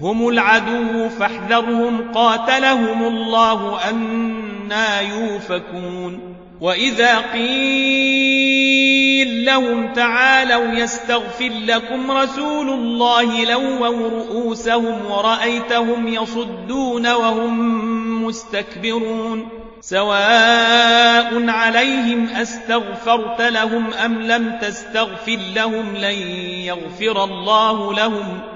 هم العدو فاحذرهم قاتلهم الله أنا يوفكون. وإذا قيل لهم تعالوا يستغفر لكم رسول الله لووا رؤوسهم ورأيتهم يصدون وهم مستكبرون. سواء عليهم أستغفرت لهم أم لم تستغفر لهم لن يغفر الله لهم.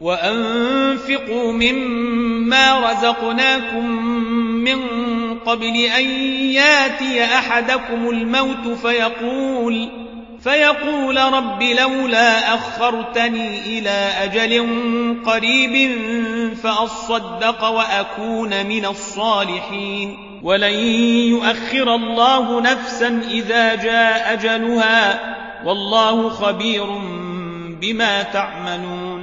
وأنفقوا مما رزقناكم من قبل أن ياتي أحدكم الموت فيقول فيقول رب لولا أخرتني إلى أجل قريب فأصدق وأكون من الصالحين. ولن يؤخر الله نفسا إذا جاء أجلها والله خبير بما تعملون.